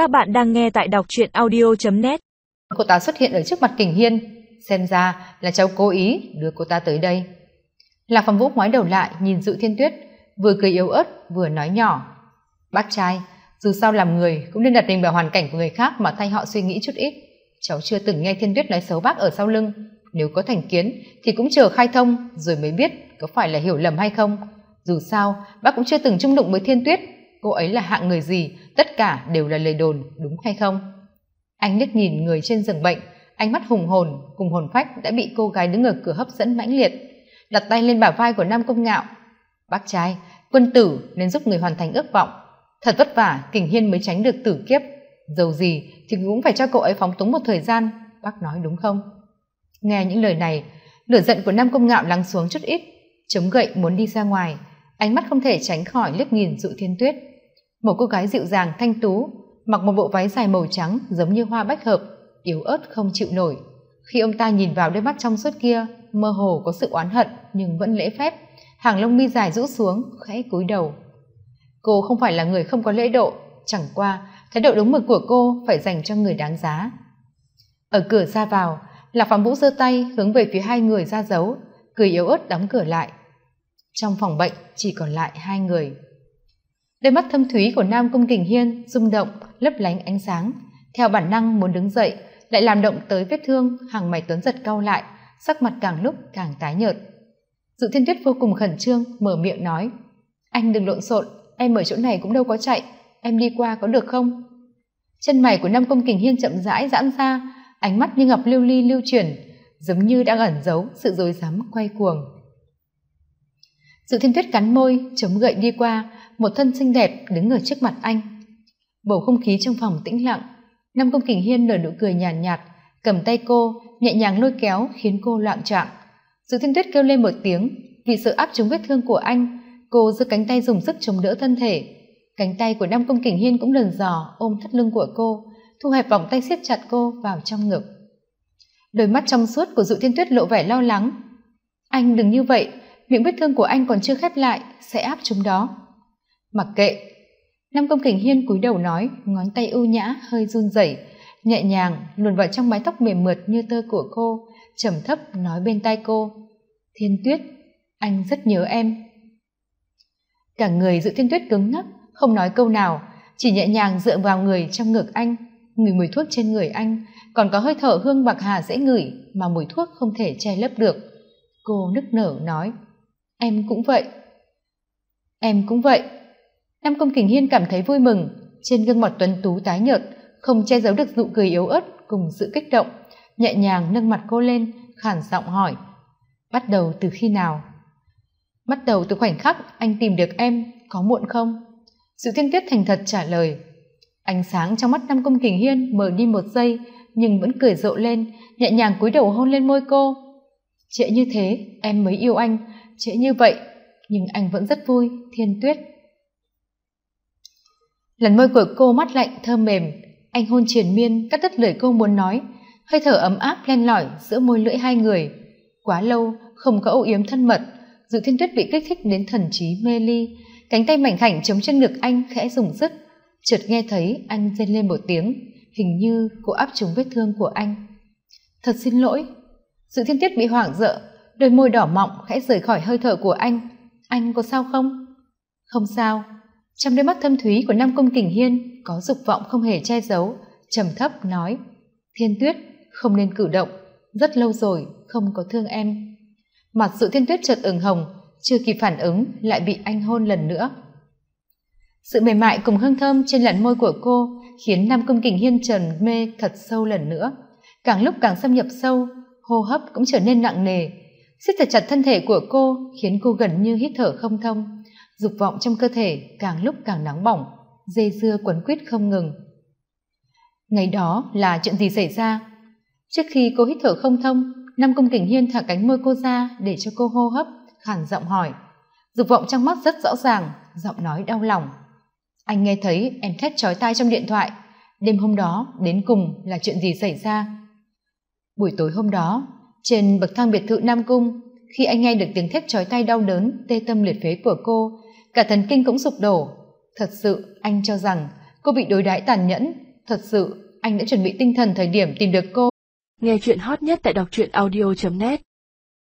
Các bạn đang nghe tại đọc truyện audio.net Cô ta xuất hiện ở trước mặt Kình Hiên, xem ra là cháu cố ý đưa cô ta tới đây. Lạc Phạm Vũ ngoái đầu lại nhìn dự Thiên Tuyết, vừa cười yếu ớt vừa nói nhỏ. Bác trai, dù sao làm người cũng nên đặt mình vào hoàn cảnh của người khác mà thay họ suy nghĩ chút ít. Cháu chưa từng nghe Thiên Tuyết nói xấu bác ở sau lưng, nếu có thành kiến thì cũng chờ khai thông rồi mới biết có phải là hiểu lầm hay không. Dù sao, bác cũng chưa từng chung đụng với Thiên Tuyết, cô ấy là hạng người gì, tất cả đều là lời đồn, đúng hay không? Anh liếc nhìn người trên giường bệnh, ánh mắt hùng hồn cùng hồn phách đã bị cô gái đứng ở cửa hấp dẫn mãnh liệt, đặt tay lên bả vai của Nam Công Ngạo. Bác trai, quân tử nên giúp người hoàn thành ước vọng. Thật vất vả, Kình Hiên mới tránh được tử kiếp. Dầu gì thì cũng phải cho cậu ấy phóng túng một thời gian, bác nói đúng không? Nghe những lời này, lửa giận của Nam Công Ngạo lắng xuống chút ít, chống gậy muốn đi ra ngoài, ánh mắt không thể tránh khỏi liếc nhìn Dụ Thiên Tuyết. Một cô gái dịu dàng thanh tú, mặc một bộ váy dài màu trắng giống như hoa bách hợp, yếu ớt không chịu nổi. Khi ông ta nhìn vào đôi mắt trong suốt kia, mơ hồ có sự oán hận nhưng vẫn lễ phép, hàng lông mi dài rũ xuống, khẽ cúi đầu. Cô không phải là người không có lễ độ, chẳng qua thái độ đúng mực của cô phải dành cho người đáng giá. Ở cửa ra vào, Lạc Phạm Vũ giơ tay hướng về phía hai người ra dấu, cười yếu ớt đóng cửa lại. Trong phòng bệnh chỉ còn lại hai người. Đôi mắt thâm thúy của Nam Cung Kình Hiên rung động, lấp lánh ánh sáng, theo bản năng muốn đứng dậy, lại làm động tới vết thương, hàng mày tuấn giật cau lại, sắc mặt càng lúc càng tái nhợt. Dự Thiên Tuyết vô cùng khẩn trương, mở miệng nói: "Anh đừng lộn xộn, em ở chỗ này cũng đâu có chạy, em đi qua có được không?" Chân mày của Nam Cung Kình Hiên chậm rãi giãn ra, ánh mắt như ngọc lưu ly lưu chuyển, giống như đang ẩn giấu sự dối dám quay cuồng. Dự Thiên Tuyết cắn môi, chống gậy đi qua, một thân xinh đẹp đứng ở trước mặt anh. Bầu không khí trong phòng tĩnh lặng, Nam Công Kình Hiên nở nụ cười nhàn nhạt, nhạt, cầm tay cô, nhẹ nhàng lôi kéo khiến cô loạn trạng. sự Thiên Tuyết kêu lên một tiếng, vì sợ áp chúng vết thương của anh, cô giơ cánh tay dùng sức chống đỡ thân thể. Cánh tay của Nam Công Kình Hiên cũng lần dò ôm thắt lưng của cô, thu hẹp vòng tay siết chặt cô vào trong ngực. Đôi mắt trong suốt của Dụ Thiên Tuyết lộ vẻ lo lắng. Anh đừng như vậy, miệng vết thương của anh còn chưa khép lại, sẽ áp chúng đó. Mặc kệ. Nam Công Kình Hiên cúi đầu nói, ngón tay ưu nhã hơi run rẩy, nhẹ nhàng luồn vào trong mái tóc mềm mượt như tơ của cô, trầm thấp nói bên tai cô: "Thiên Tuyết, anh rất nhớ em." Cả người Dự Thiên Tuyết cứng ngắc, không nói câu nào, chỉ nhẹ nhàng dựa vào người trong ngực anh, ngửi mùi thuốc trên người anh, còn có hơi thở hương bạc hà dễ ngửi mà mùi thuốc không thể che lấp được. Cô nức nở nói: "Em cũng vậy." "Em cũng vậy." Nam Công Kình Hiên cảm thấy vui mừng, trên gương mặt tuấn tú tái nhợt, không che giấu được nụ cười yếu ớt cùng sự kích động, nhẹ nhàng nâng mặt cô lên, khản giọng hỏi: "Bắt đầu từ khi nào?" "Bắt đầu từ khoảnh khắc anh tìm được em, có muộn không?" Sự Thiên Tuyết thành thật trả lời. Ánh sáng trong mắt Nam Công Kình Hiên mờ đi một giây, nhưng vẫn cười rộ lên, nhẹ nhàng cúi đầu hôn lên môi cô. "Trễ như thế, em mới yêu anh, trễ như vậy, nhưng anh vẫn rất vui, Thiên Tuyết." Lần môi của cô mắt lạnh, thơm mềm. Anh hôn triền miên, cắt đứt lời cô muốn nói. Hơi thở ấm áp, len lỏi giữa môi lưỡi hai người. Quá lâu, không có âu yếm thân mật. Dự thiên tuyết bị kích thích đến thần trí mê ly, cánh tay mảnh khảnh chống chân ngực anh khẽ dùng dứt chợt nghe thấy anh rên lên một tiếng, hình như cô áp trúng vết thương của anh. Thật xin lỗi. Dự thiên tuyết bị hoảng sợ, đôi môi đỏ mọng khẽ rời khỏi hơi thở của anh. Anh có sao không? Không sao trong đôi mắt thâm thúy của nam công kình hiên có dục vọng không hề che giấu, trầm thấp nói, thiên tuyết, không nên cử động, rất lâu rồi không có thương em. Mặt sự thiên tuyết chợt ửng hồng, chưa kịp phản ứng lại bị anh hôn lần nữa. Sự mềm mại cùng hương thơm trên làn môi của cô khiến nam công kình hiên trần mê thật sâu lần nữa. Càng lúc càng xâm nhập sâu, hô hấp cũng trở nên nặng nề. Siết thật chặt thân thể của cô khiến cô gần như hít thở không thông dục vọng trong cơ thể càng lúc càng nóng bỏng, dây dưa quấn quýt không ngừng. Ngày đó là chuyện gì xảy ra? Trước khi cô hít thở không thông, nam công kình hiên thả cánh môi cô ra để cho cô hô hấp khản giọng hỏi. Dục vọng trong mắt rất rõ ràng, giọng nói đau lòng. Anh nghe thấy em thét chói tai trong điện thoại. Đêm hôm đó, đến cùng là chuyện gì xảy ra? Buổi tối hôm đó, trên bậc thang biệt thự nam cung, khi anh nghe được tiếng thét chói tai đau đớn, tê tâm liệt phế của cô cả thần kinh cũng sụp đổ. Thật sự, anh cho rằng cô bị đối đãi tàn nhẫn. Thật sự, anh đã chuẩn bị tinh thần thời điểm tìm được cô. Nghe chuyện hot nhất tại đọc truyện audio net.